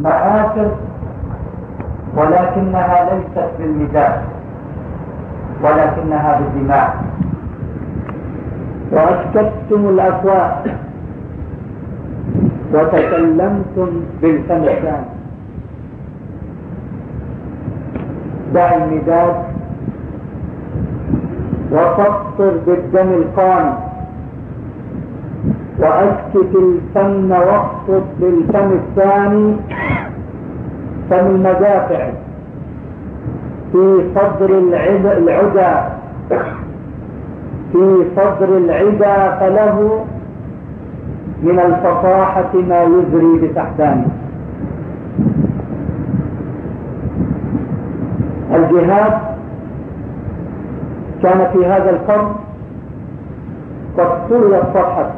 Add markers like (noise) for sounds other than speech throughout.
مآثر ولكنها ليست بالمداد ولكنها بالدماء. وأسكتتم الأفواه وتكلمتم بالفم الثاني دع المداد وفطر بالدم القاني. وأسكت الفم واقصد بالفم الثاني فم المدافع في صدر العدا في صدر العدا فله من الفصاحة ما يزري بتحتانه الجهاد كان في هذا القرن قد سريت صفحة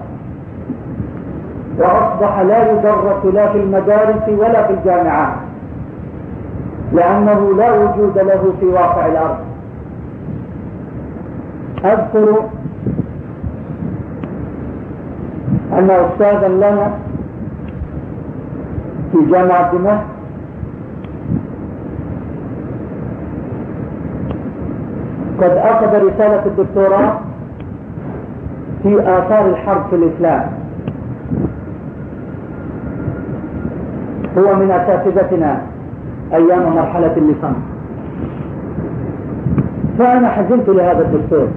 وأصبح لا يدرس لا في المدارس ولا في الجامعات لأنه لا وجود له في واقع الأرض. أذكر أن أستاذا لنا في جامعة دمشق قد أخذ رسالة الدكتوراه في آثار الحرب في الإسلام. هو من أساتذتنا أيام مرحلة اللسان. فأنا حزنت لهذا الدكتور.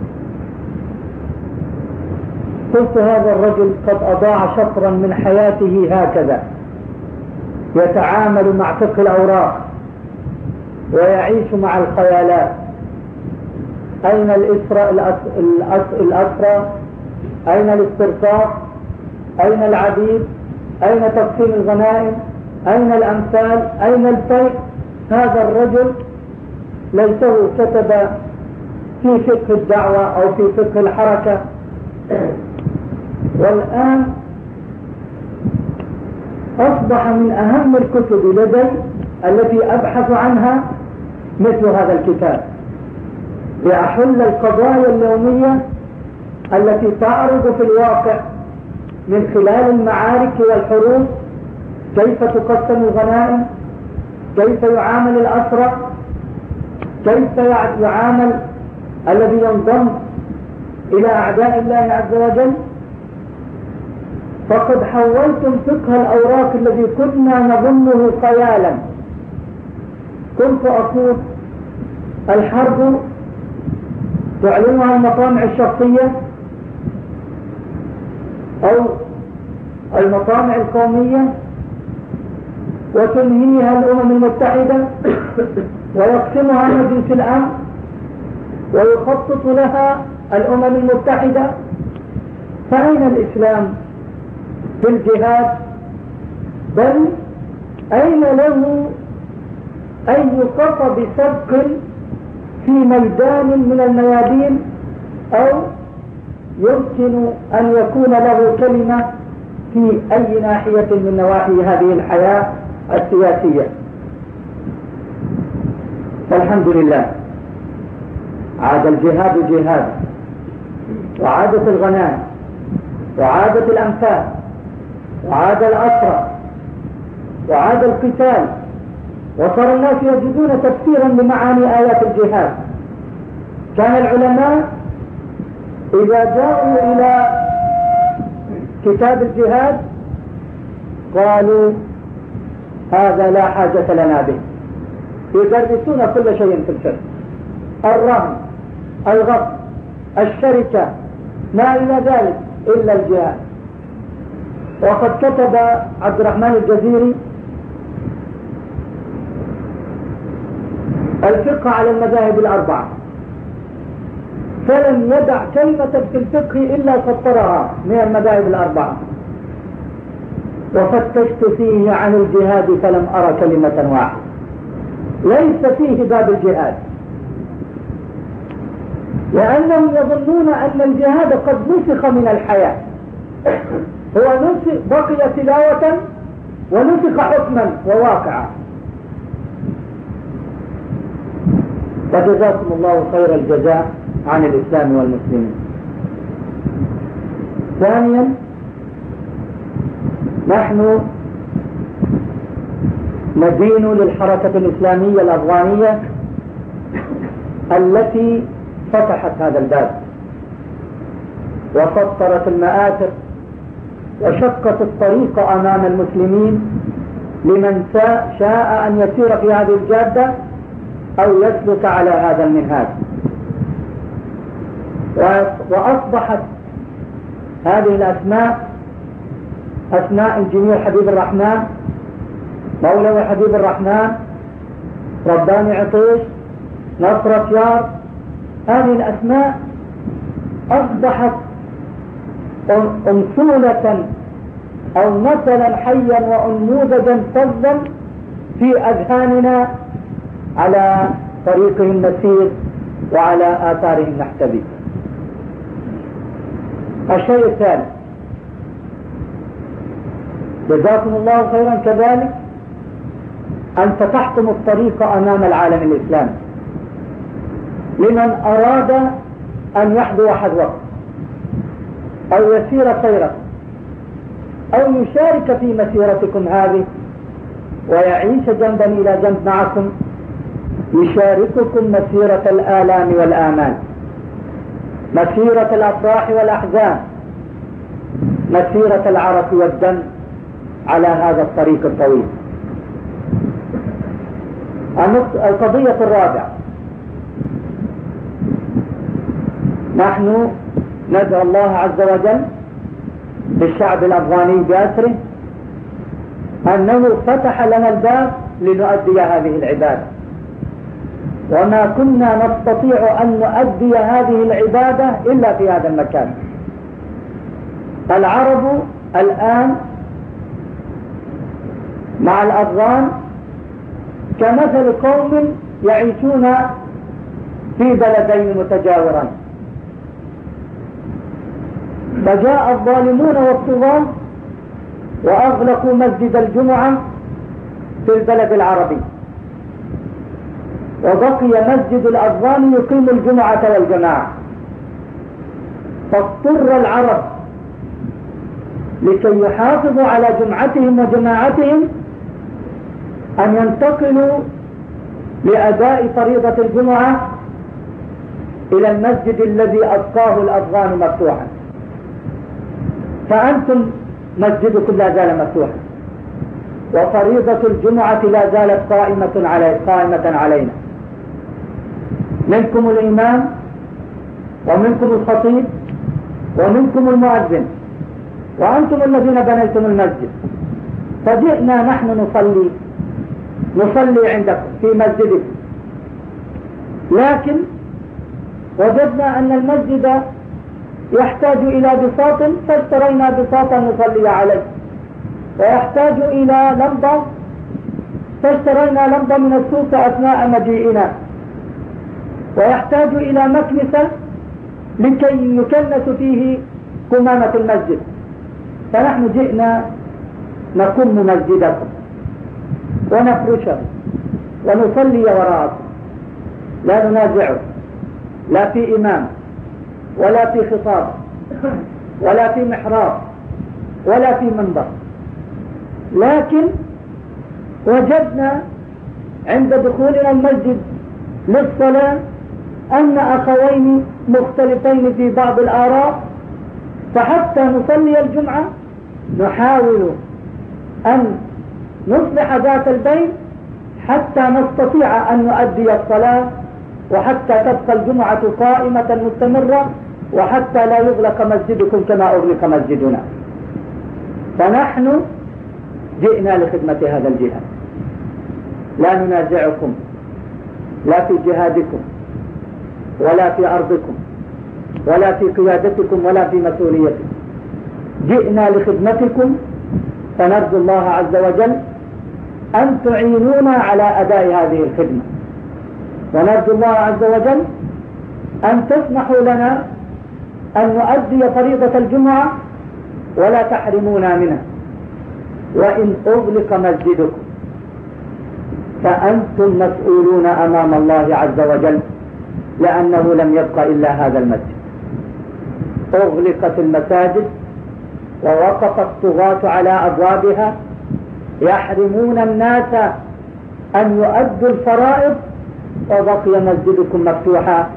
قلت هذا الرجل قد أضاع شطرا من حياته هكذا. يتعامل مع فقه الأوراق ويعيش مع الخيالات. أين الإسرى الأسرى؟ أين الاسترقاق أين العبيد؟ أين تقسيم الغنائم؟ أين الأمثال؟ أين الفيء هذا الرجل ليته كتب في فقه الدعوة أو في فقه الحركة. والآن أصبح من أهم الكتب لدي التي أبحث عنها مثل هذا الكتاب. لأحل القضايا اليومية التي تعرض في الواقع من خلال المعارك والحروب كيف تقسم الغنائم؟ كيف يعامل الأسرى كيف يعامل الذي ينضم إلى أعداء الله عز وجل؟ فقد حولتم فقه الأوراق الذي كنا نظنه خيالا. كنت أقول الحرب تعلنها المطامع الشخصية أو المطامع القومية وتنهيها الأمم المتحدة ويقسمها مجلس الأمن ويخطط لها الأمم المتحدة. فأين الإسلام في الجهاد؟ بل أين له أي قصب سبق في ميدان من الميادين؟ أو يمكن أن يكون له كلمة في أي ناحية من نواحي هذه الحياة؟ السياسية. فالحمد لله عاد الجهاد جهاد وعادت الغنائم وعادت الأنفال وعاد الأسرى وعاد القتال وصار الناس يجدون تفسيرا لمعاني آيات الجهاد. كان العلماء إذا جاءوا إلى كتاب الجهاد قالوا هذا لا حاجة لنا به. يدرسون كل شيء في الفقه. الرهن الغصب الشركة ما إلى ذلك إلا الجهاد. وقد كتب عبد الرحمن الجزيري الفقه على المذاهب الأربعة. فلم يدع كلمة في الفقه إلا سطرها من المذاهب الأربعة. وفتشت فيه عن الجهاد فلم أرى كلمة واحدة. ليس فيه باب الجهاد. لأنهم يظنون أن الجهاد قد نسخ من الحياة. هو نسخ بقي تلاوة ونسخ حكما وواقعا. فجزاكم الله خير الجزاء عن الإسلام والمسلمين. ثانيا نحن ندين للحركة الإسلامية الأفغانية التي فتحت هذا الباب وسطرت المآثر وشقت الطريق أمام المسلمين لمن شاء أن يسير في هذه الجادة أو يسلك على هذا المنهاج. وأصبحت هذه الأسماء أسماء إنجنير حبيب الرحمن مولوي حبيب الرحمن رباني عطيش نصر يار هذه الأسماء أصبحت أمثولة أو مثلا حيا وأنموذجا فظا في أذهاننا على طريقهم نسير وعلى آثارهم نحتبي الشيء الثالث جزاكم الله خيرا كذلك. أن فتحتم الطريق أمام العالم الإسلامي. لمن أراد أن يحذو حذوه أو يسير سيرة أو يشارك في مسيرتكم هذه. ويعيش جنبا إلى جنب معكم. يشارككم مسيرة الآلام والآمال. مسيرة الأفراح والأحزان. مسيرة العرق والدم. على هذا الطريق الطويل. القضية الرابعة. نحن ندعو الله عز وجل بالشعب الأفغاني بأسره أنه فتح لنا الباب لنؤدي هذه العبادة. وما كنا نستطيع أن نؤدي هذه العبادة إلا في هذا المكان. العرب الآن مع الأفغان كمثل قوم يعيشون في بلدين متجاورين فجاء الظالمون والطغاة وأغلقوا مسجد الجمعة في البلد العربي. وبقي مسجد الأفغان يقيم الجمعة والجماعة. فاضطر العرب لكي يحافظوا على جمعتهم وجماعتهم أن ينتقلوا لأداء فريضة الجمعة إلى المسجد الذي أبقاه الأفغان مفتوحا. فأنتم مسجدكم لا زال مفتوحا. وفريضة الجمعة لا زالت قائمة علي قائمة علينا. منكم الإمام ومنكم الخطيب ومنكم المؤذن وأنتم الذين بنيتم المسجد. فجئنا نحن نصلي نصلي عندكم في مسجدكم لكن وجدنا أن المسجد يحتاج إلى بساط فاشترينا بساطا نصلي عليه. ويحتاج إلى لمبة فاشترينا لمبة من السوق أثناء مجيئنا. ويحتاج إلى مكنسة لكي يكنس فيه قمامة المسجد. فنحن جئنا نقم مسجدكم. ونفرشه ونصلي وراءكم لا ننازعه لا في إمام ولا في خطاب ولا في محراب ولا في منبر. لكن وجدنا عند دخولنا المسجد للصلاة أن أخوين مختلفين في بعض الآراء فحتى نصلي الجمعة نحاول أن نصلح ذات البين حتى نستطيع أن نؤدي الصلاة وحتى تبقى الجمعة قائمة مستمرة وحتى لا يغلق مسجدكم كما أغلق مسجدنا. فنحن جئنا لخدمة هذا الجهاد. لا ننازعكم لا في جهادكم ولا في أرضكم ولا في قيادتكم ولا في مسؤوليتكم. جئنا لخدمتكم فنرجو الله عز وجل أن تعينونا على أداء هذه الخدمة. ونرجو الله عز وجل أن تسمحوا لنا أن نؤدي فريضة الجمعة ولا تحرمونا منها. وإن أغلق مسجدكم فأنتم مسؤولون أمام الله عز وجل لأنه لم يبق إلا هذا المسجد. أغلقت المساجد ووقف الطغاة على أبوابها يحرمون الناس أن يؤدوا الفرائض وبقي مسجدكم مفتوحا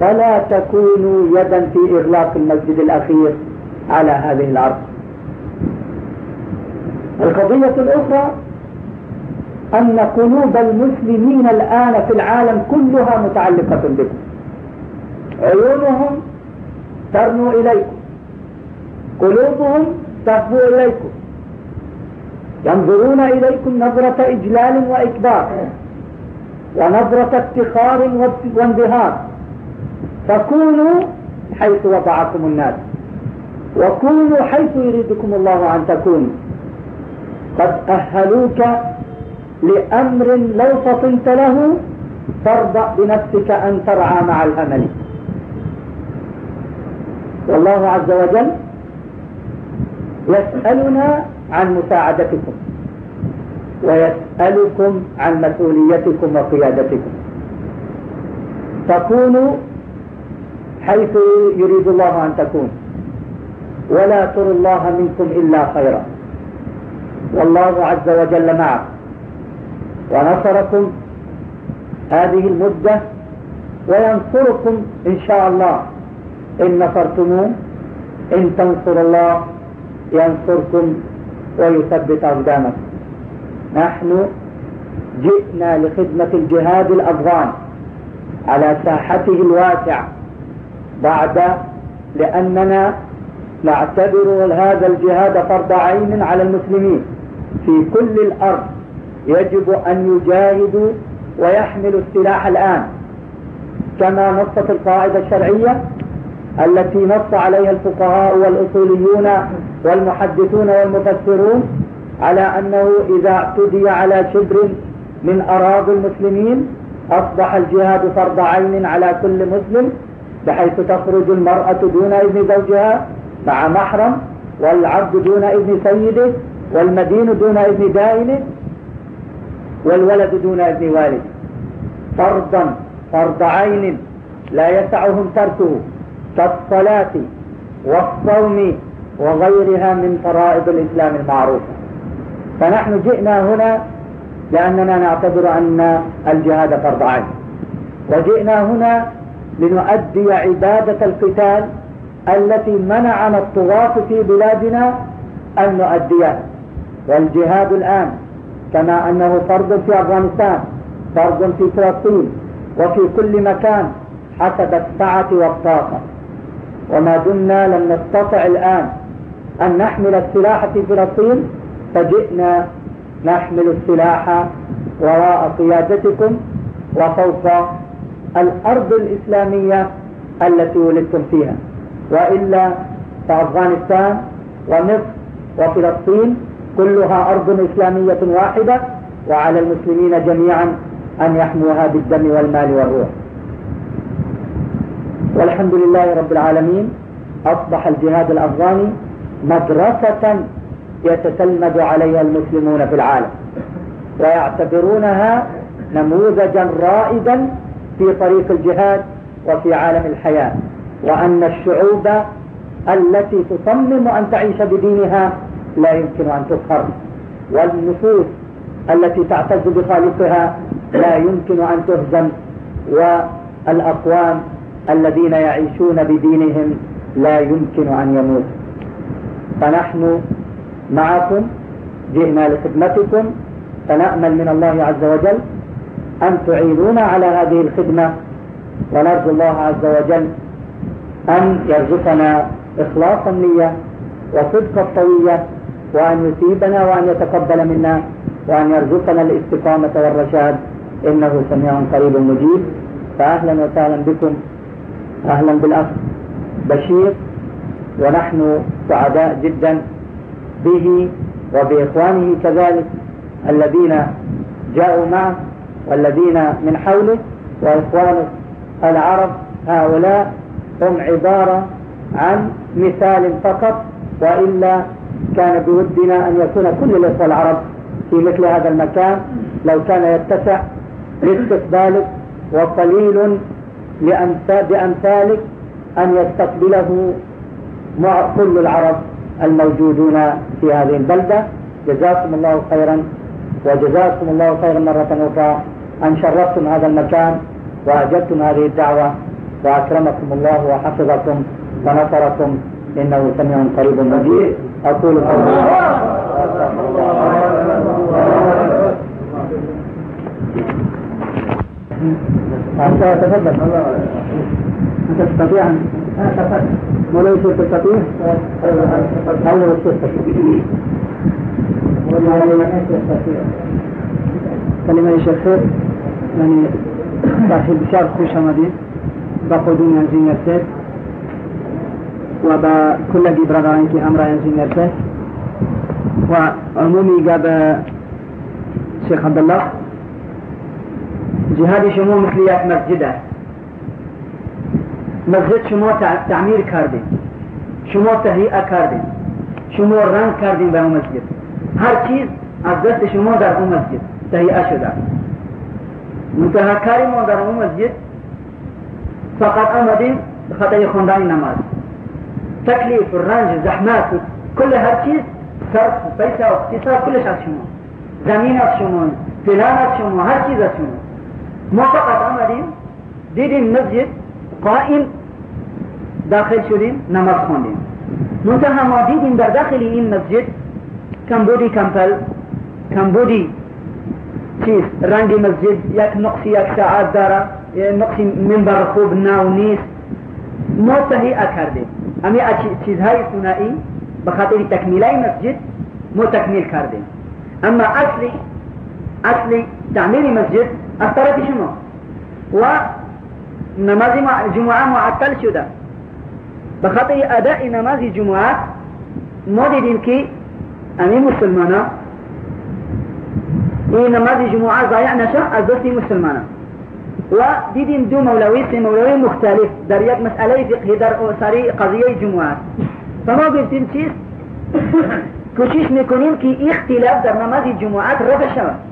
فلا تكونوا يدا في إغلاق المسجد الأخير على هذه الأرض. القضية الأخرى أن قلوب المسلمين الآن في العالم كلها متعلقة بكم. عيونهم ترنو إليكم. قلوبهم تهفو إليكم. ينظرون إليكم نظرة إجلال وإكبار ونظرة افتخار وانبهار. فكونوا حيث وضعكم الناس وكونوا حيث يريدكم الله أن تكونوا. قد أهلوك لأمر لو فطنت له فارضأ بنفسك أن ترعى مع الأمل. والله عز وجل يسألنا عن مساعدتكم ويسألكم عن مسؤوليتكم وقيادتكم. تكونوا حيث يريد الله أن تكون. ولا تروا الله منكم إلا خيرا. والله عز وجل معكم ونصركم هذه المدة وينصركم إن شاء الله. إن نصرتموه إن تنصر الله ينصركم ويثبت أقدامكم نحن جئنا لخدمة الجهاد الأفغان على ساحته الواسعة بعد لأننا نعتبر هذا الجهاد فرض عين على المسلمين. في كل الأرض يجب أن يجاهدوا ويحملوا السلاح الآن كما نصت القاعدة الشرعية. التي نص عليها الفقهاء والأصوليون والمحدثون والمفسرون على أنه إذا اعتدي على شبر من أراضي المسلمين أصبح الجهاد فرض عين على كل مسلم بحيث تخرج المرأة دون إذن زوجها مع محرم والعبد دون إذن سيده والمدين دون إذن دائنه والولد دون إذن والده. فرضا فرض عين لا يسعهم تركه. كالصلاة والصوم وغيرها من فرائض الإسلام المعروفة. فنحن جئنا هنا لأننا نعتبر أن الجهاد فرض عين. وجئنا هنا لنؤدي عبادة القتال التي منعنا الطغاة في بلادنا أن نؤديها. والجهاد الآن كما أنه فرض في أفغانستان فرض في فلسطين وفي كل مكان حسب السعة والطاقة. وما دمنا لم نستطع الآن أن نحمل السلاح في فلسطين فجئنا نحمل السلاح وراء قيادتكم وفوق الأرض الإسلامية التي ولدتم فيها وإلا فأفغانستان ومصر وفلسطين كلها أرض إسلامية واحدة وعلى المسلمين جميعا أن يحموها بالدم والمال والروح. والحمد لله رب العالمين أصبح الجهاد الأفغاني مدرسة يتتلمذ عليها المسلمون في العالم ويعتبرونها نموذجا رائدا في طريق الجهاد وفي عالم الحياة وأن الشعوب التي تصمم أن تعيش بدينها لا يمكن أن تقهر والنفوس التي تعتز بخالقها لا يمكن أن تهزم والأقوام الذين يعيشون بدينهم لا يمكن أن يموتوا. فنحن معكم جئنا لخدمتكم فنأمل من الله عز وجل أن تعينونا على هذه الخدمة ونرجو الله عز وجل أن يرزقنا إخلاص النية وصدق الطوية وأن يثيبنا وأن يتقبل منا وأن يرزقنا الاستقامة والرشاد. إنه سميع قريب مجيب. فأهلا وسهلا بكم. أهلا بالأخ بشير ونحن سعداء جدا به وبإخوانه كذلك الذين جاءوا معه والذين من حوله وإخوانه العرب هؤلاء هم عبارة عن مثال فقط وإلا كان بودنا أن يكون كل الإخوة العرب في مثل هذا المكان. لو كان يتسع لاستقبالك وقليل بأمثالك أن يستقبله كل العرب الموجودون في هذه البلدة. جزاكم الله خيرا وجزاكم الله خيرا مرة أخرى. أن شرفتم هذا المكان وأجبتم هذه الدعوة وأكرمكم الله وحفظكم ونصركم. إنه سميع قريب مجيد أقول قولي. أنت تفضل تستطيع أن وليس تستطيع؟ أو تستطيع. کلمه شیخ یعنی بخی بسیار خوش آمدید. با قدوم انجینیر سید. و با کلگی برادران که همراه انجینیر سید. و عمومی گاب شیخ عبدالله جهاد شما مثل یک مسجد شما تعمیر کردیم شما تهیئه کردیم شما رنگ کردیم به مسجد. هر چیز از دست شما در اون مسجد تهیئه شده. منتها کاری ما در اون مسجد فقط آمدیم به خاطر نماز. تکلیف رنج زحمت هر چیز صرف پیسه و اقتصاد کلش از شما. زمین از شما پلان از شما هر چیز فقط آمدیم دیدیم مسجد قائم داخل شدیم نماز خوندیم منتها ما دیدیم در داخل این مسجد کمبودی کمپل کمبودی چیز رنگ مسجد یک نقصی یک ساعت داره نقصی منبر خوب ناو نیست. ما تهیئه کردیم امی چیزهای ثنایی به خاطر تکمیلای مسجد ما تکمیل کردیم. اما اصلی اصلی تعمیر مسجد طرف شما و نماز جمعة معطل شده. به اداء نماز جمعة ما دیدیم که امی مسلمان این نماز جمعة ضایع نشه از دست مسلمان و دیدیم دو مولوی سه مولوی مختلف در یک مسئله فقهی در سری قضیه جمعة. فما گفتیم چیست؟ (coughs) کوشش میکنیم که اختلاف در نماز جمعة رفع شود.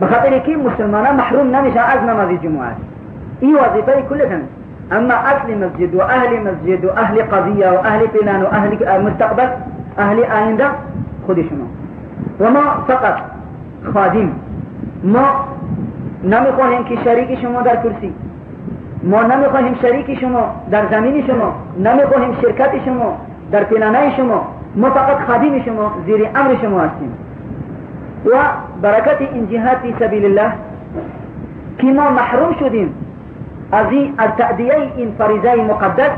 بخاطر که مسلمان محروم نمیشن از نماز جمعه این وظیفه کلشان اما اصل مسجد و أهل مسجد و أهل قضیه و أهل پلان و أهل مستقبل أهل آینده خود شما و ما فقط خادم. ما نمیخواهیم که شریک شما در کرسی. ما نمیخواهیم شریک شما در زمین شما. نمیخواهیم شرکت شما در پلانه شما. ما فقط خادم شما زیر أمر شما هستیم. و برکت این جهاد فی سبیل الله. که ما محروم شدیم از این از تعدیه این فریضه مقدس.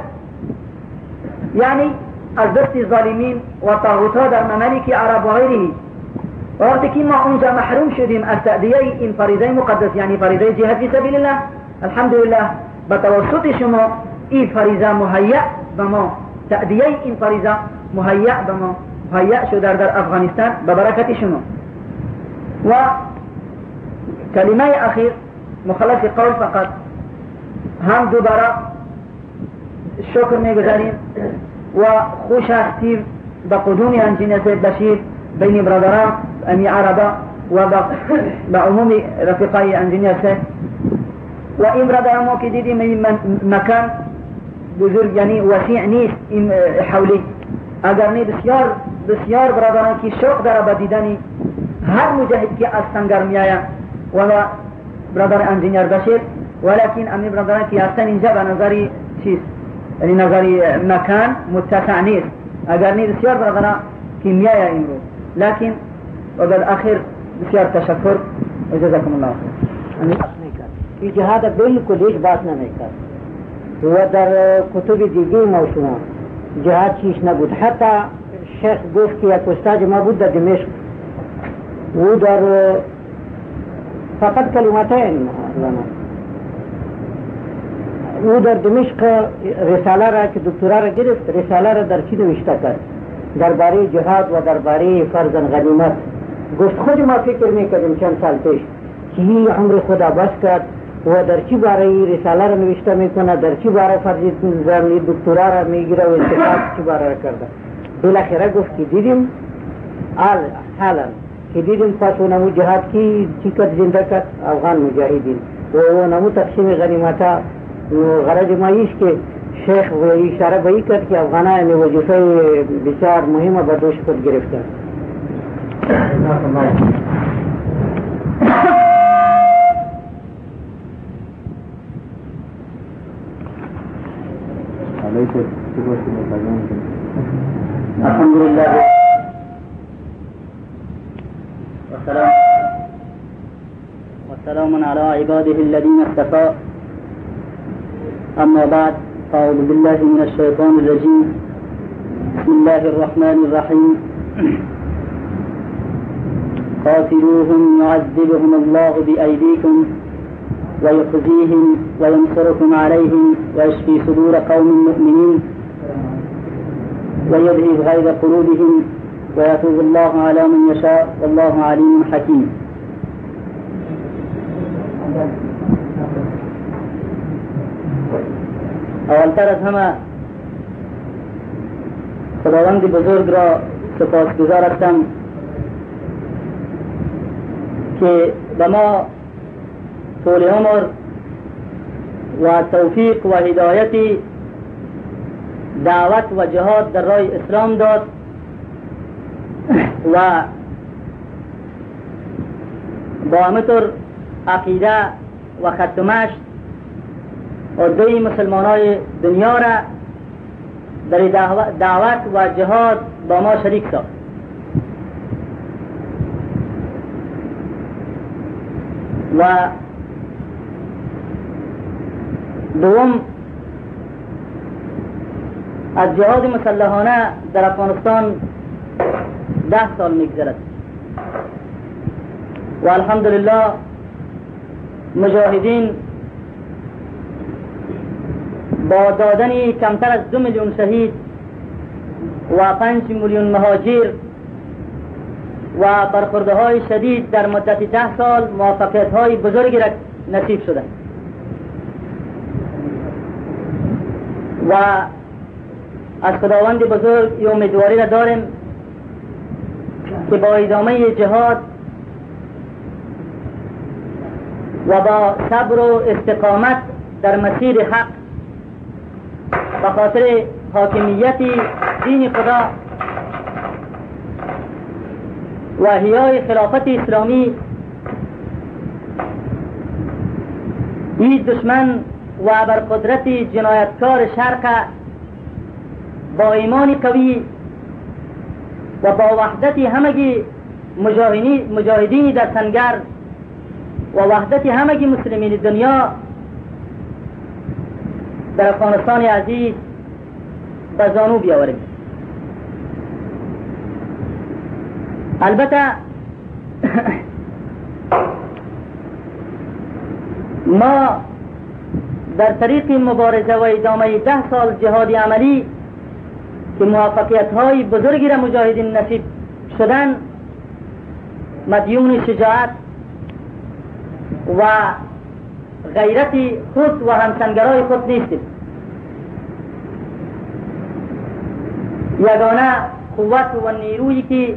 یعنی از دست ظالمین و طاغوت در ممالک عرب و غیره وقتی که ما اونجا محروم شدیم از تأدیه این فریضه مقدس یعنی فریضه جهاد فی سبیل الله. الحمدلله به توسط شما این فریضه مهیا به ما تأدیه این فریضه مهیع به ما مهیع شده در أفغانستان. به برکت شما. و کلمه اخیر مخلص قول فقط. هم دوباره شکر میگذاریم و خوش هستیم به قدوم انجینیت بشیر بين برادران أمي عربة وبعموم رفقاي انجینیر سه و این برادران ما که دیدیم این مکان بزرگ یعنی وسیع نیست بسیار بسیار برادران که شوق داره به دیدن هر مجاهد که از سنگر میآید و برادر انجینیر بشیر ولكن امی برادران که هستن اینجا به نظری چیز یعنی نظری مکان متسع نیست. اگر نه بسیار برادران که میآید این رو لكن وبالآخر بسیار تشکر. و جزاكم الله خیر. این جهاد بالکل هیچ بات نمیکرد. و در کتب دیگه موسوم جهاد چیش نبود. حتی شیخ گفت که یک استاد ما بود در دمشق. او در فقط کلمتين او در دمشق رساله را که دکترا را گرفت رساله را در چی نوشته کرد؟ درباره جهاد و درباره فرزن غنیمت. گفت خود ما فکر میکردیم چند سال پیش که این عمر خدا بس کرد و در چی باره رساله را نوشته میکنه در چی باره فرض زمینی دکترا را میگیره و انتخاب چی باره را کرده؟ بالاخره گفت که دیدیم حالا كديد فاتو نمو جهاد كي تيكت زندكت أفغان مجاهدين ونمو تقسيم غنیمتا غرض معیش که شیخ اشاره بایی کرد که افغانان وظیفه بسیار مهمه به دوش خود گرفتن الحمد لله والسلام وسلام على عباده الذين اصطفى. أما بعد أعوذ بالله من الشيطان الرجيم. بسم الله الرحمن الرحيم. قاتلوهم يعذبهم الله بأيديكم ويخزيهم وينصركم عليهم ويشفي صدور قوم مؤمنين ويذهب غيظ قلوبهم ويتوب الله على من يشاء والله عليم حكيم. اولتر از همه خداوند بزرگ را سپاسگزار هستم که به ما طول عمر و توفیق و هدایتی دعوت و جهاد در راه اسلام داد. و با همطور عقیده و ختمش عده مسلمان های دنیا را در دعوت و جهاد با ما شریک ساخت. و دوم از جهاد مسلحانه در افغانستان ده سال میگذرد. و الحمدلله مجاهدین با دادن کمتر از دو میلیون شهید و پنج میلیون مهاجر و برخورده های شدید در مدت ده سال موفقیت های بزرگی را نصیب شده. و از خداوند بزرگ امیدواری را داریم. که با ادامه جهاد و با صبر و استقامت در مسیر حق به خاطر حاکمیت دین خدا و احیای خلافت اسلامی این دشمن و ابر قدرت جنایتکار شرق با ایمان قوی و با وحدت همگی مجاهدین در سنگر و وحدت همگی مسلمین دنیا در افغانستان عزیز به زانو بیاوریم. البته ما در طریق مبارزه و ادامه ده سال جهاد عملی که موفقیت های بزرگی را مجاهدین نصیب شدن مدیون شجاعت و غیرت خود و همسنگرای خود نیستیم. یگانه قوت و نیرویی که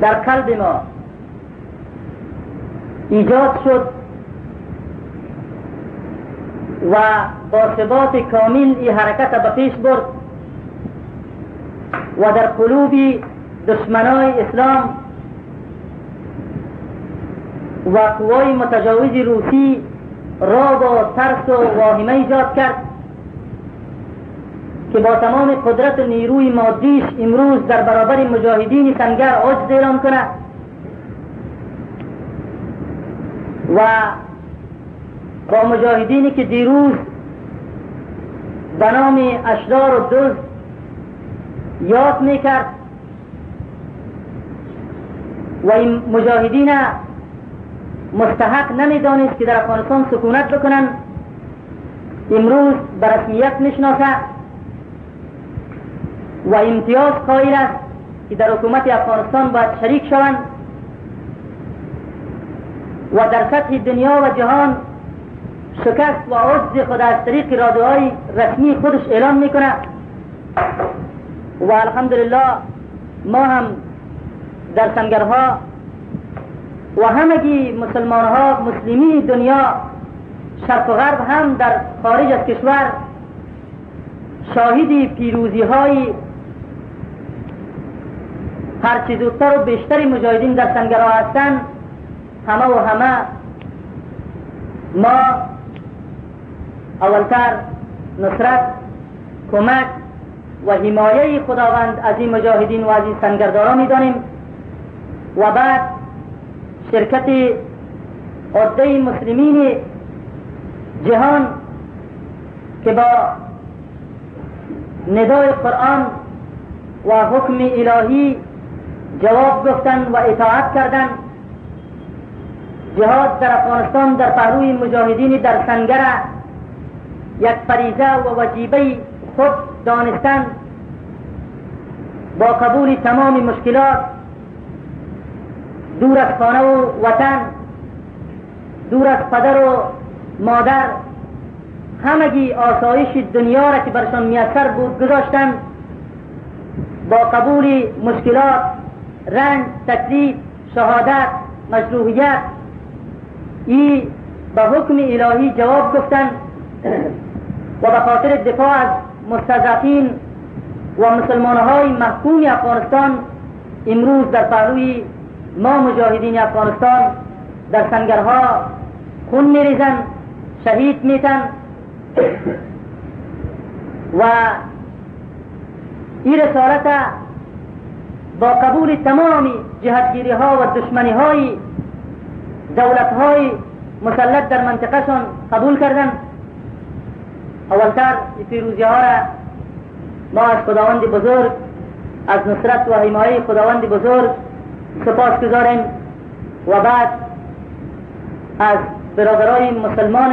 در قلب ما ایجاد شد و با ثبات کامل این حرکت به پیش برد و در قلوب دشمنای اسلام و قوای متجاوز روسی را با ترس و واهمه ایجاد کرد که با تمام قدرت نیروی مادیش امروز در برابر مجاهدین سنگر عجز اعلام کند و با مجاهدینی که دیروز به نام اشرار و دزد یاد می‌کرد و این مجاهدین مستحق نمی‌دانست که در افغانستان سکونت بکنن. امروز به رسمیت می‌شناسه و امتیاز قائل است که در حکومت افغانستان باید شریک شوند و در سطح دنیا و جهان شکست و عجز خود از طریق رادیوهای رسمی خودش اعلان می‌کنه. و الحمدلله ما هم در سنگرها و همگی مسلمان ها مسلمین دنیا شرق و غرب هم در خارج از کشور شاهدی پیروزی های هرچی زودتر و بیشتری مجاهدین در سنگرها هستند. همه و همه ما اولتر نصرت کمک و حمایه خداوند از این مجاهدین و از این سنگرداران می‌دانیم. و بعد شرکت عده مسلمین جهان که با ندای قرآن و حکم الهی جواب گفتن و اطاعت کردن جهاد در افغانستان در پهلوی مجاهدین در سنگر یک فریضه و وجیبه خود دانستن با قبول تمام مشکلات دور از خانه و وطن دور از پدر و مادر همگی آسایش دنیا را که برشان میسر بود گذاشتن با قبول مشکلات رنج تکلیف شهادت مجروحیت ای به حکم الهی جواب گفتن (clears throat) و به خاطر دفاع از مستضعفین و مسلمان های محکوم افغانستان امروز در پهلوی ما مجاهدین افغانستان در سنگرها خون میریزن شهید میتن و این رسالت با قبول تمام جهتگیری ها و دشمنی های دولت های مسلط در منطقه قبول کردن اولتر پیروزی ها را ما از خداوند بزرگ از نصرت و حمایه خداوند بزرگ سپاسگزاریم و بعد از برادرای مسلمان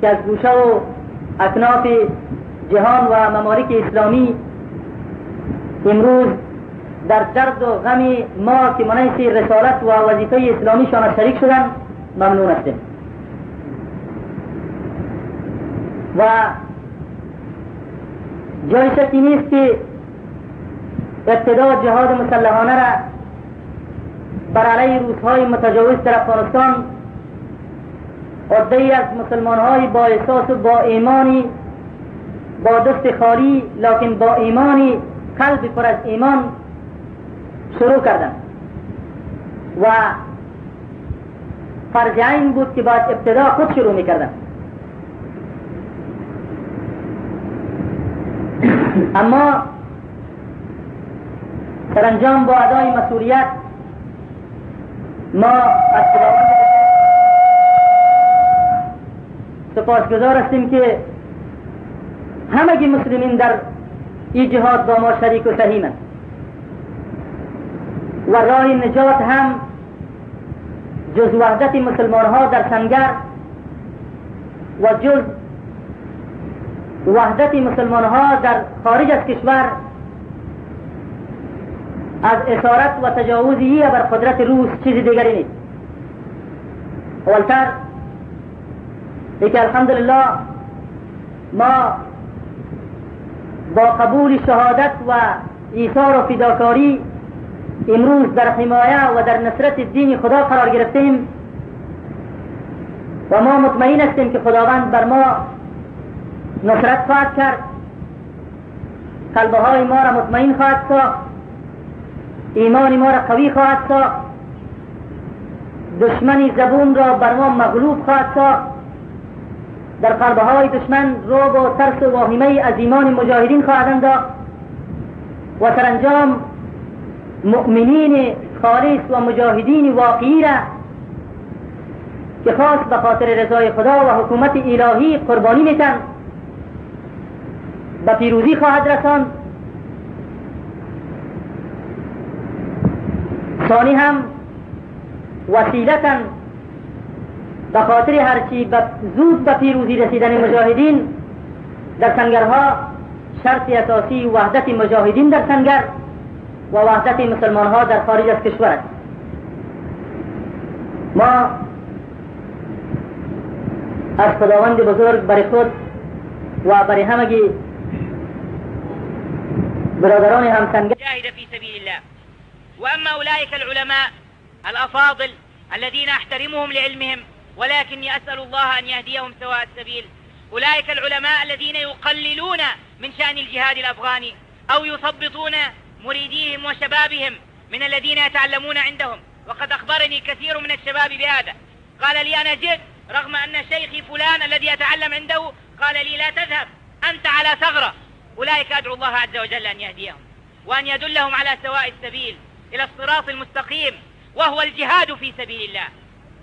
که از گوشه و اکناف جهان و ممالک اسلامی امروز در درد و غم ما که من حیث رسالت و وظیفه اسلامی شان شریک شدن ممنون هستیم. و جای شکی نیست که ابتدا جهاد مسلحانه را بر علیه روس‌های متجاوز در افغانستان عده از مسلمان های با احساس و با ایمانی با دست خالی لکن با ایمانی قلب پر از ایمان شروع کردن و فرض عین بود که باید ابتدا خود شروع می‌کردن اما سرانجام با ادای مسئولیت ما از خداوند سپاسگزار هستیم که همگی مسلمین در این جهاد با ما شریک و سهیمند و راه نجات هم جز وحدت مسلمان ها در سنگر و جز وحدت مسلمان ها در خارج از کشور از اسارت و تجاوز ابرقدرت روس چیز دیگری نیست. اولتر لیکن الحمدلله ما با قبول شهادت و ایثار و فداکاری امروز در حمایه و در نصرت دین خدا قرار گرفتیم و ما مطمئن هستیم که خداوند بر ما نصرت خواهد کرد. قلب های ما را مطمئن خواهد ساخت. ایمان ما را قوی خواهد ساخت. دشمن زبون را بر ما مغلوب خواهد ساخت. در قلب های دشمن رعب و ترس و واهمه از ایمان مجاهدین خواهد انداخت و سرانجام مؤمنین خالص و مجاهدین واقعی را که خاص به خاطر رضای خدا و حکومت الهی قربانی میتن به پیروزی خواهد رساند. ثانی هم وسیلتا به خاطر هرچی زود به پیروزی رسیدن مجاهدین در سنگرها شرط اساسی وحدت مجاهدین در سنگر و وحدت مسلمان ها در خارج از کشور است. ما از خداوند بزرگ برای خود و برای همگی برادران هم سنگر مجاهد في سبيل الله. وأما أولئك العلماء الأفاضل الذين أحترمهم لعلمهم ولكني أسأل الله أن يهديهم سواء السبيل. أولئك العلماء الذين يقللون من شأن الجهاد الأفغاني أو يثبطون مريديهم وشبابهم من الذين يتعلمون عندهم. وقد أخبرني كثير من الشباب بهذا. قال لي أنا جئت رغم أن شيخي فلان الذي أتعلم عنده قال لي لا تذهب أنت على ثغرة. أولئك أدعو الله عز وجل أن يهديهم وأن يدلهم على سواء السبيل إلى الصراط المستقيم وهو الجهاد في سبيل الله.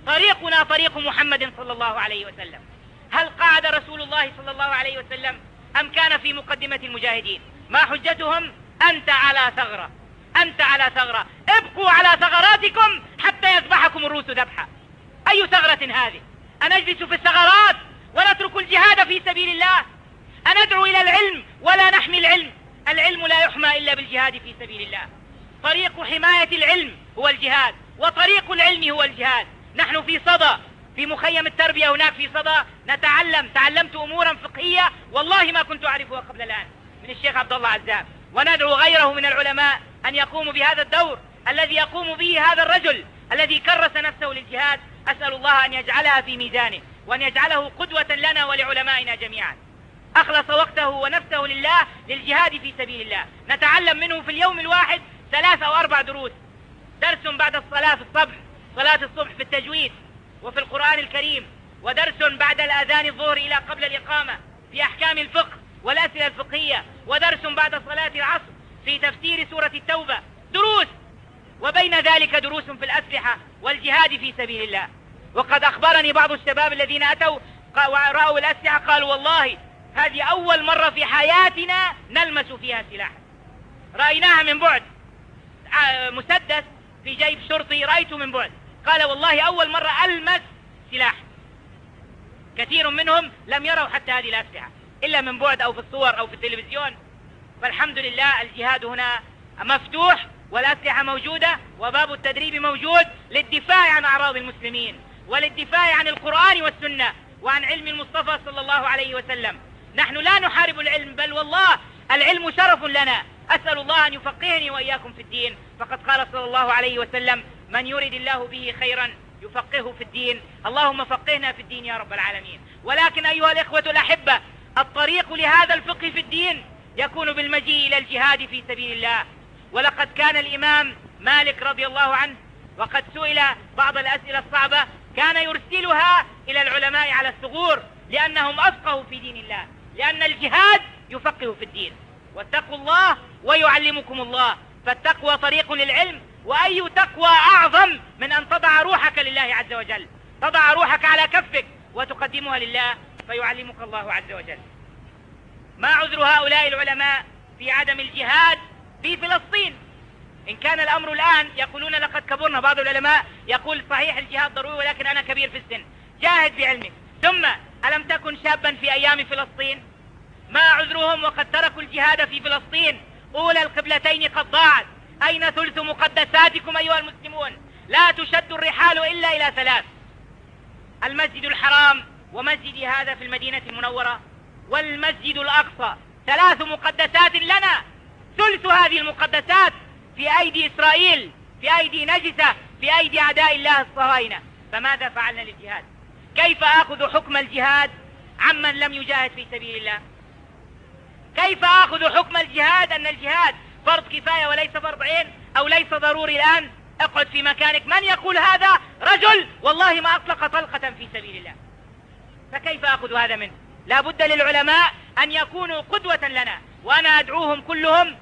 طريقنا طريق محمد صلى الله عليه وسلم. هل قعد رسول الله صلى الله عليه وسلم أم كان في مقدمة المجاهدين؟ ما حجتهم؟ أنت على ثغرة. أنت على ثغرة. ابقوا على ثغراتكم حتى يذبحكم الروس ذبحا. أي ثغرة هذه؟ أنجلس في الثغرات ونترك الجهاد في سبيل الله؟ أندعو إلى العلم ولا نحمي العلم. العلم لا يحمى إلا بالجهاد في سبيل الله. طريق حماية العلم هو الجهاد وطريق العلم هو الجهاد. نحن في صدى في مخيم التربية هناك في صدى. نتعلم تعلمت أمورا فقهية والله ما كنت أعرفها قبل الآن. من الشيخ عبد الله عزام. وندعو غيره من العلماء أن يقوموا بهذا الدور الذي يقوم به هذا الرجل الذي كرس نفسه للجهاد. أسأل الله أن يجعلها في ميزانه وأن يجعله قدوة لنا ولعلمائنا جميعا. أخلص وقته ونفسه لله للجهاد في سبيل الله. نتعلم منه في اليوم الواحد ثلاث أو أربع دروس. درس بعد الصلاة في الصبح صلاة الصبح في التجويد وفي القرآن الكريم ودرس بعد الأذان الظهر إلى قبل الإقامة في أحكام الفقه والأسئلة الفقهية ودرس بعد صلاة العصر في تفسير سورة التوبة. دروس! وبين ذلك دروس في الأسلحة والجهاد في سبيل الله. وقد أخبرني بعض الشباب الذين أتوا ورأوا الأسلحة قالوا والله هذه أول مرة في حياتنا نلمس فيها سلاحا رأيناها من بعد. آه، مسدس في جيب شرطي رأيته من بعد. قال والله أول مرة ألمس سلاح. كثير منهم لم يروا حتى هذه الأسلحة إلا من بعد أو في الصور أو في التلفزيون. فالحمد لله الجهاد هنا مفتوح والأسلحة موجودة وباب التدريب موجود للدفاع عن أعراض المسلمين وللدفاع عن القرآن والسنة وعن علم المصطفى صلى الله عليه وسلم. نحن لا نحارب العلم بل والله العلم شرف لنا. أسأل الله أن يفقهني وإياكم في الدين. فقد قال صلى الله عليه وسلم من يرد الله به خيرا يفقهه في الدين. اللهم فقهنا في الدين يا رب العالمين. ولكن أيها الإخوة الأحبة الطريق لهذا الفقه في الدين يكون بالمجيء إلى الجهاد في سبيل الله. ولقد كان الإمام مالك رضي الله عنه وقد سئل بعض الأسئلة الصعبة كان يرسلها إلى العلماء على الثغور لأنهم أفقهوا في دين الله. لأن الجهاد يفقه في الدين. واتقوا الله ويعلمكم الله. فالتقوى طريق للعلم وأي تقوى أعظم من أن تضع روحك لله عز وجل. تضع روحك على كفك وتقدمها لله فيعلمك الله عز وجل. ما عذر هؤلاء العلماء في عدم الجهاد في فلسطين؟ إن كان الأمر الآن يقولون لقد كبرنا. بعض العلماء يقول صحيح الجهاد ضروري ولكن أنا كبير في السن. جاهد بعلمك. ثم ألم تكن شابا في أيام فلسطين؟ ما عذرهم وقد تركوا الجهاد في فلسطين. أولى القبلتين قد ضاعت. أين ثلث مقدساتكم أيها المسلمون؟ لا تشد الرحال إلا إلى ثلاث. المسجد الحرام ومسجد هذا في المدينة المنورة والمسجد الأقصى. ثلاث مقدسات لنا. ثلث هذه المقدسات في أيدي إسرائيل في أيدي نجسة في أيدي أعداء الله الصهاينة. فماذا فعلنا للجهاد؟ كيف آخذ حكم الجهاد عمن لم يجاهد في سبيل الله؟ كيف آخذ حكم الجهاد أن الجهاد فرض كفاية وليس فرض عين أو ليس ضروري الآن؟ اقعد في مكانك. من يقول هذا؟ رجل. والله ما أطلق طلقة في سبيل الله. فكيف أخذ هذا منه؟ لا بد للعلماء أن يكونوا قدوة لنا وأنا أدعوهم كلهم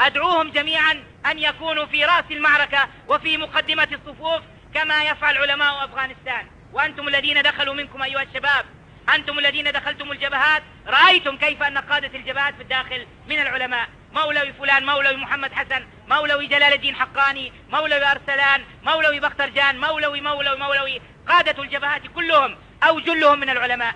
أدعوهم جميعا أن يكونوا في رأس المعركة وفي مقدمة الصفوف كما يفعل علماء أفغانستان. وأنتم الذين دخلوا منكم أيها الشباب أنتم الذين دخلتم الجبهات رأيتم كيف أن قادة الجبهات في الداخل من العلماء؟ مولوي فلان مولوي محمد حسن مولوي جلال الدين حقاني مولوي أرسلان مولوي بخترجان مولوي مولوي مولوي. قادة الجبهات كلهم أو جلهم من العلماء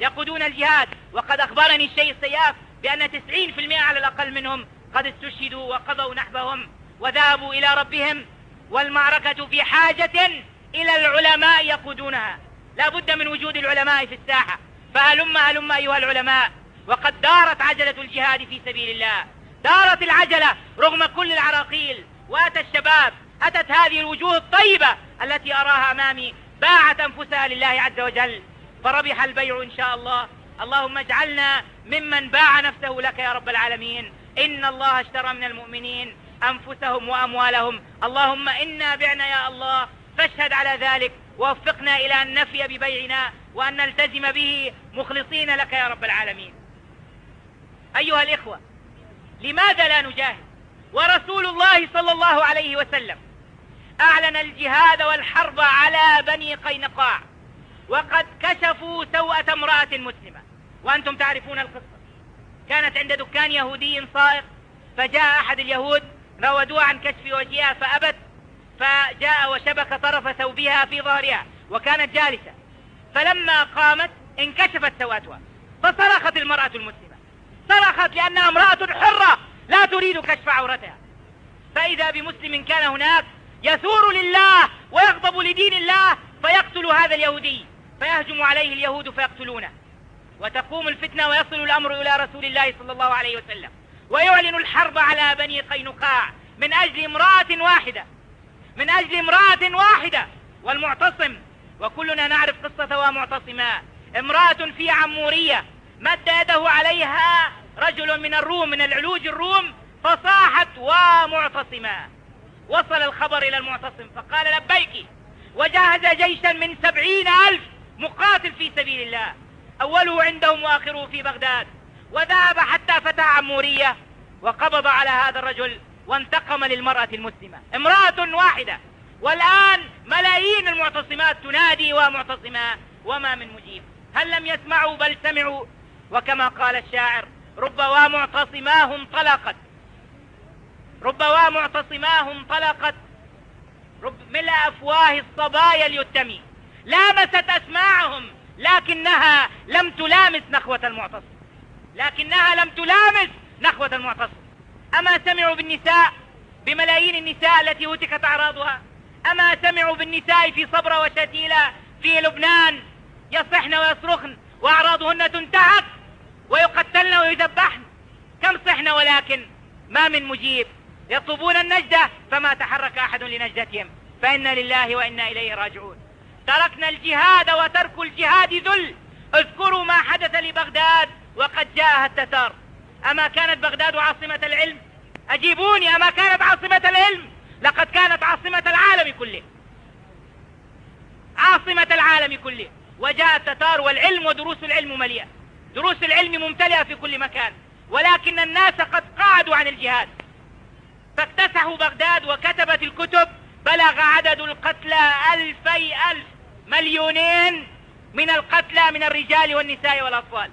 يقودون الجهاد. وقد أخبرني الشيخ السياف بأن 90% على الأقل منهم قد استشهدوا وقضوا نحبهم وذهبوا إلى ربهم والمعركة في حاجة إلى العلماء يقودونها. لا بد من وجود العلماء في الساحة. فهلم هلم أيها العلماء. وقد دارت عجلة الجهاد في سبيل الله. دارت العجلة رغم كل العراقيل. وأتى الشباب. أتت هذه الوجوه الطيبة التي أراها أمامي. باعت أنفسها لله عز وجل. فربح البيع إن شاء الله. اللهم اجعلنا ممن باع نفسه لك يا رب العالمين. إن الله اشترى من المؤمنين أنفسهم وأموالهم. اللهم إنا بعنا يا الله. فاشهد على ذلك. ووفقنا إلى أن نفي ببيعنا وأن نلتزم به. مخلصين لك يا رب العالمين. أيها الإخوة لماذا لا نجاهد؟ ورسول الله صلى الله عليه وسلم أعلن الجهاد والحرب على بني قينقاع. وقد كشفوا سوءة امرأة مسلمة. وأنتم تعرفون القصة. كانت عند دكان يهودي صائغ. فجاء أحد اليهود راودوها عن كشف وجهها فأبت فجاء وشبك طرف ثوبها في ظهرها وكانت جالسة. فلما قامت انكشفت سواتها فصرخت المرأة المسلمة. صرخت لأنها امرأة حرة لا تريد كشف عورتها. فإذا بمسلم كان هناك يثور لله ويغضب لدين الله فيقتل هذا اليهودي فيهجم عليه اليهود فيقتلونه. وتقوم الفتنة ويصل الأمر إلى رسول الله صلى الله عليه وسلم ويعلن الحرب على بني قينقاع من أجل امرأة واحدة. من أجل امرأة واحدة والمعتصم. وكلنا نعرف قصة ومعتصما امرأة في عمورية مد يده عليها رجل من الروم من العلوج الروم فصاحت ومعتصما. وصل الخبر إلى المعتصم فقال لبيك وجهز جيشا من سبعين ألف مقاتل في سبيل الله. أوله عندهم وآخره في بغداد. وذهب حتى فتى عمورية وقبض على هذا الرجل. وانتقم للمرأة المسلمة. امرأة واحدة. والآن ملايين المعتصمات تنادي ومعتصما وما من مجيب. هل لم يسمعوا بل سمعوا؟ وكما قال الشاعر رب ومعتصماه انطلقت رب ومعتصماه انطلقت رب ملء أفواه الصبايا اليتمي لامست أسماعهم لكنها لم تلامس نخوة المعتصم. لكنها لم تلامس نخوة المعتصم. أما سمعوا بالنساء بملايين النساء التي هتكت أعراضها؟ أما سمعوا بالنساء في صبرة وشتيلة في لبنان يصحن ويصرخن وأعراضهن تنتهك ويقتلن ويذبحن؟ كم صحن ولكن ما من مجيب؟ يطلبون النجدة فما تحرك أحد لنجدتهم. فإنا لله وإنا إليه راجعون. تركنا الجهاد وترك الجهاد ذل. اذكروا ما حدث لبغداد وقد جاءها التتار. أما كانت بغداد عاصمة العلم أجيبوني أما كانت عاصمة العلم؟ لقد كانت عاصمة العالم كله. عاصمة العالم كله. وجاء التتار والعلم ودروس العلم مليئة. دروس العلم ممتلئة في كل مكان. ولكن الناس قد قعدوا عن الجهاد. فاكتسحوا بغداد وكتبت الكتب بلغ عدد القتلى ألفي ألف مليونين من القتلى من الرجال والنساء والأطفال.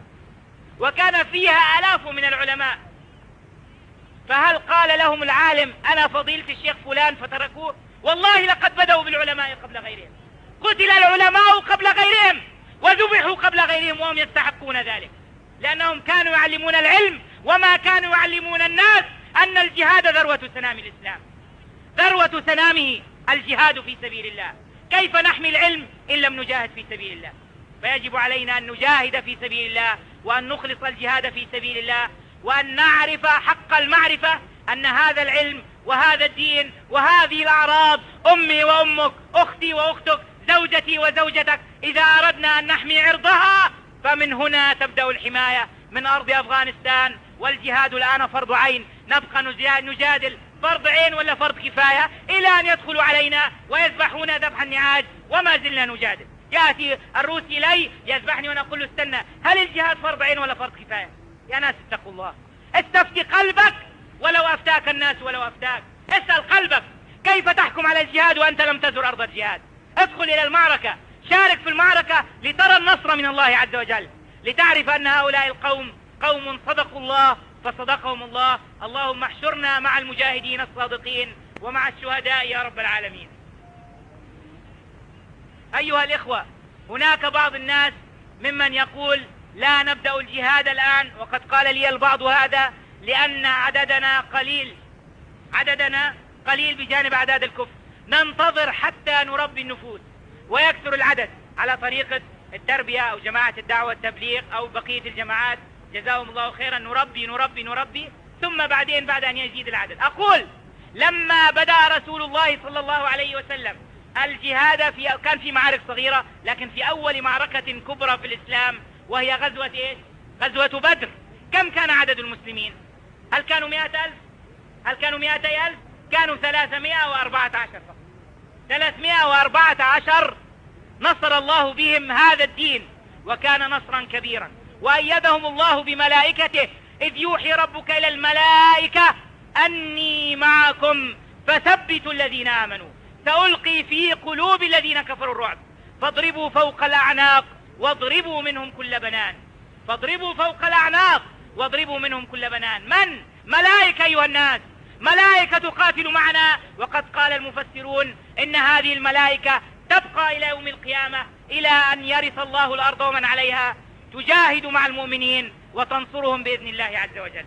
وكان فيها آلاف من العلماء. فهل قال لهم العالم أنا فضيلة الشيخ فلان فتركوه؟ والله لقد بدأوا بالعلماء قبل غيرهم. قتل العلماء قبل غيرهم وذبحوا قبل غيرهم وهم يستحقون ذلك. لأنهم كانوا يعلمون العلم وما كانوا يعلمون الناس أن الجهاد ذروة سنام الإسلام. ذروة سنامه الجهاد في سبيل الله. كيف نحمي العلم إن لم نجاهد في سبيل الله؟ فيجب علينا أن نجاهد في سبيل الله وأن نخلص الجهاد في سبيل الله وأن نعرف حق المعرفة أن هذا العلم وهذا الدين وهذه الأعراض أمي وأمك أختي وأختك زوجتي وزوجتك إذا أردنا أن نحمي عرضها فمن هنا تبدأ الحماية من أرض أفغانستان والجهاد الآن فرض عين. نبقى نجادل فرض عين ولا فرض كفاية؟ إلى أن يدخلوا علينا ويذبحون ذبح النعاج وما زلنا نجادل. يأتي الروسي إلي يذبحني وأنا أقول له استنى هل الجهاد فرض عين ولا فرض كفاية؟ يا ناس اتقوا الله. استفتي قلبك ولو أفتاك الناس ولو أفتاك. اسأل قلبك كيف تحكم على الجهاد وأنت لم تزر أرض الجهاد. ادخل إلى المعركة. شارك في المعركة لترى النصر من الله عز وجل. لتعرف أن هؤلاء القوم قوم صدقوا الله فصدقهم الله. اللهم احشرنا مع المجاهدين الصادقين ومع الشهداء يا رب العالمين. أيها الإخوة هناك بعض الناس ممن يقول لا نبدأ الجهاد الآن وقد قال لي البعض هذا لأن عددنا قليل عددنا قليل بجانب أعداد الكفر. ننتظر حتى نربي النفوس ويكثر العدد على طريقة التربية أو جماعة الدعوة التبليغ أو بقية الجماعات. جزاهم الله خيرا. نربي نربي نربي ثم بعدين بعد أن يزيد العدد. أقول لما بدأ رسول الله صلى الله عليه وسلم الجهاد في كان في معارك صغيرة لكن في أول معركة كبرى في الإسلام وهي غزوة إيش؟ غزوة بدر. كم كان عدد المسلمين؟ هل كانوا مئة ألف؟ هل كانوا مئتي ألف؟ كانوا ثلاثمائة وأربعة عشر فقط. ثلاثمائة وأربعة عشر نصر الله بهم هذا الدين وكان نصرا كبيرا. وأيدهم الله بملائكته إذ يوحي ربك إلى الملائكة أني معكم فثبتوا الذين آمنوا. سألقي في قلوب الذين كفروا الرعب. فاضربوا فوق الأعناق واضربوا منهم كل بنان. فاضربوا فوق الأعناق واضربوا منهم كل بنان. من؟ ملائكة أيها الناس. ملائكة تقاتل معنا. وقد قال المفسرون إن هذه الملائكة تبقى إلى يوم القيامة إلى أن يرث الله الأرض ومن عليها. تجاهد مع المؤمنين وتنصرهم بإذن الله عز وجل.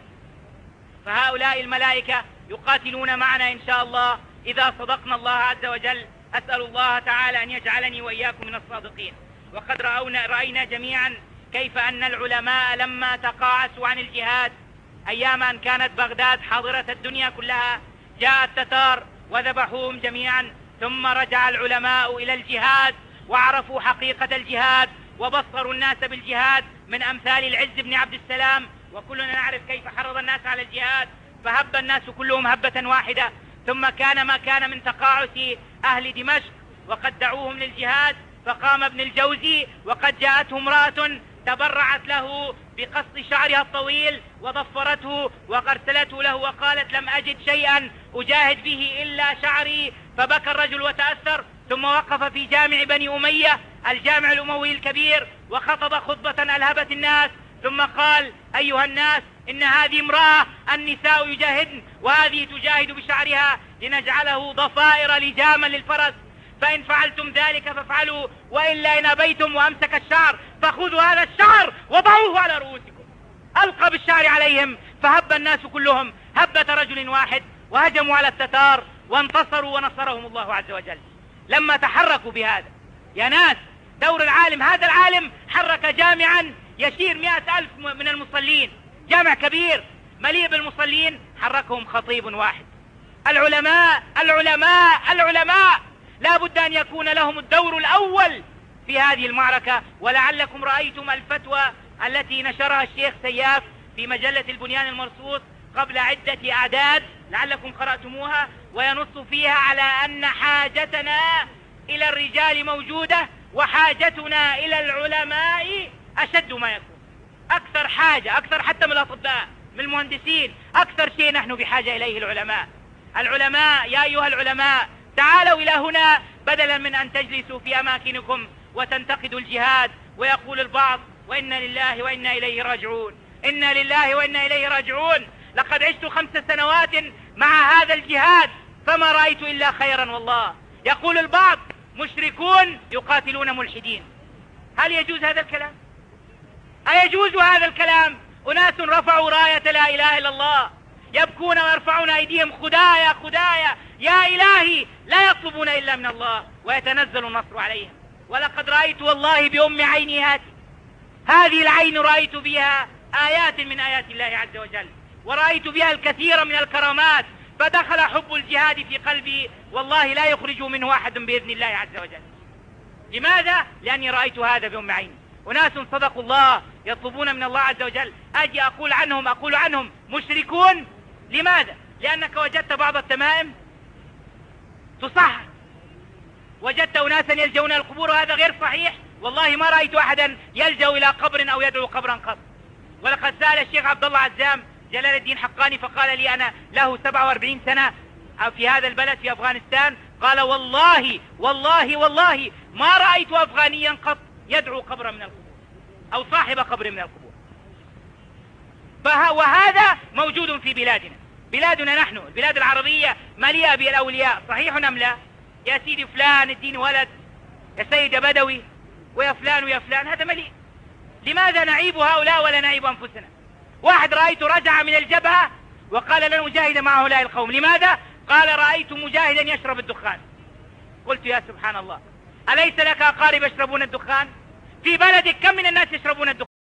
فهؤلاء الملائكة يقاتلون معنا إن شاء الله. إذا صدقنا الله عز وجل أسأل الله تعالى أن يجعلني وإياكم من الصادقين. وقد رأونا رأينا جميعا كيف أن العلماء لما تقاعسوا عن الجهاد أيام أن كانت بغداد حاضرة الدنيا كلها جاء التتار وذبحوهم جميعا ثم رجع العلماء إلى الجهاد وعرفوا حقيقة الجهاد وبصروا الناس بالجهاد من أمثال العز بن عبد السلام وكلنا نعرف كيف حرض الناس على الجهاد فهب الناس كلهم هبة واحدة ثم كان ما كان من تقاعس أهل دمشق وقد دعوهم للجهاد فقام ابن الجوزي وقد جاءته امرأة تبرعت له بقص شعرها الطويل وضفرته وغرسلته له وقالت لم أجد شيئا أجاهد به إلا شعري. فبكى الرجل وتأثر ثم وقف في جامع بني أمية الجامع الأموي الكبير وخطب خطبة ألهبت الناس. ثم قال أيها الناس إن هذه امرأة النساء يجاهدن وهذه تجاهد بشعرها لنجعله ضفائر لجاما للفرس. فإن فعلتم ذلك فافعلوا وإلا إن أبيتم وأمسك الشعر فخذوا هذا الشعر وضعوه على رؤوسكم. ألقى بالشعر عليهم فهب الناس كلهم هبة رجل واحد وهجموا على التتار وانتصروا ونصرهم الله عز وجل. لما تحركوا بهذا يا ناس دور العالم هذا العالم حرك جامعا يشير مئة ألف من المصلين. جامع كبير مليء بالمصلين حركهم خطيب واحد. العلماء العلماء العلماء لا بد أن يكون لهم الدور الأول في هذه المعركة ولعلكم رأيتم الفتوى التي نشرها الشيخ سياف في مجلة البنيان المرصوص قبل عدة أعداد لعلكم قرأتموها وينص فيها على أن حاجتنا إلى الرجال موجودة وحاجتنا إلى العلماء أشد ما يكون. أكثر حاجة أكثر حتى من الأطباء من المهندسين أكثر شيء نحن بحاجة إليه العلماء. العلماء يا أيها العلماء تعالوا إلى هنا بدلا من أن تجلسوا في أماكنكم وتنتقدوا الجهاد ويقول البعض وإنا لله وإنا إليه راجعون. إنا لله وإنا إليه راجعون. لقد عشت خمس سنوات مع هذا الجهاد فما رأيت إلا خيرا والله. يقول البعض مشركون يقاتلون ملحدين. هل يجوز هذا الكلام؟ أيجوز هذا الكلام؟ أناس رفعوا راية لا إله إلا الله. يبكون ويرفعون أيديهم. خدايا خدايا. يا إلهي لا يطلبون إلا من الله ويتنزل النصر عليهم. ولقد رأيت والله بأم عيني هاتي. هذه العين رأيت بها آيات من آيات الله عز وجل ورأيت بها الكثير من الكرامات فدخل حب الجهاد في قلبي. والله لا يخرج منه أحد بإذن الله عز وجل. لماذا؟ لأني رأيت هذا بأم عيني. أناس صدقوا الله يطلبون من الله عز وجل. أجي أقول عنهم أقول عنهم. مشركون؟ لماذا؟ لأنك وجدت بعض التمائم تصح وجدت أناسا يلجؤون القبور وهذا غير صحيح. والله ما رأيت أحدا يلجأ إلى قبر أو يدعو قبرا قط. ولقد سأل الشيخ عبد الله عزام جلال الدين حقاني فقال لي أنا له 47 سنة في هذا البلد في أفغانستان. قال والله والله والله ما رأيت أفغانيا قط يدعو قبرا من القبور أو صاحب قبر من القبور. وهذا موجود في بلادنا. بلادنا نحن البلاد العربية مليئة بالأولياء صحيح أم لا؟ يا سيدي فلان اديني ولد يا سيد بدوي ويا فلان ويا فلان هذا مليء. لماذا نعيب هؤلاء ولا نعيب أنفسنا؟ واحد رأيته رجع من الجبهة وقال لن أجاهد مع هؤلاء القوم. لماذا؟ قال رأيت مجاهدا يشرب الدخان. قلت يا سبحان الله أليس لك أقارب يشربون الدخان؟ في بلدك كم من الناس يشربون الدخان؟